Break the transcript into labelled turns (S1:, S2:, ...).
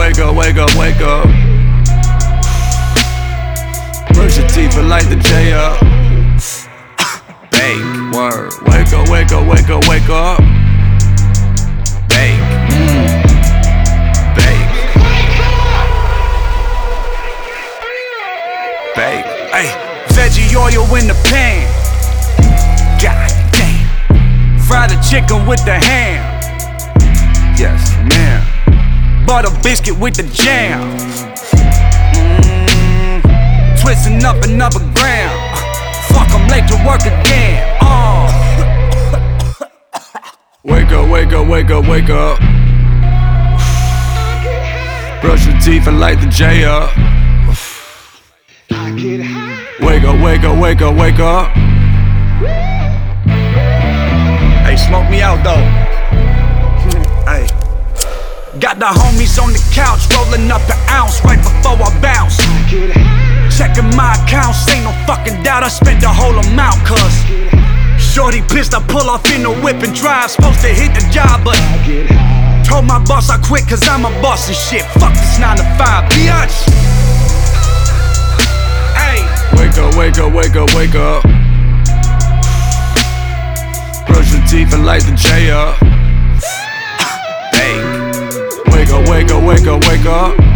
S1: wake up, wake up, wake up. Brush your teeth and light the J up. Bake, word. Wake up, wake up, wake up, wake up. Bake. Mm. Bake. Bake. Hey, veggie oil in the pan. God damn. Fry the chicken with the ham. Biscuit with the jam. Mm, twisting up another gram. Fuck, I'm late to work again. Oh. wake up, wake up, wake up, wake up. Brush your teeth and light the J up. Wake up, wake up, wake up, wake up. Hey, smoke me out though. The homies on the couch, rolling up an ounce right before I bounce. Checking my accounts, ain't no fucking doubt I spent the whole amount, cuz. Shorty pissed, I pull off in the whip and drive. Supposed to hit the job, but told my boss I quit cause I'm a boss and shit. Fuck this 9 to 5, bitch. Hey. Wake up, wake up, wake up, wake up. Brush your teeth and light the J up. Wake up, wake up, wake up.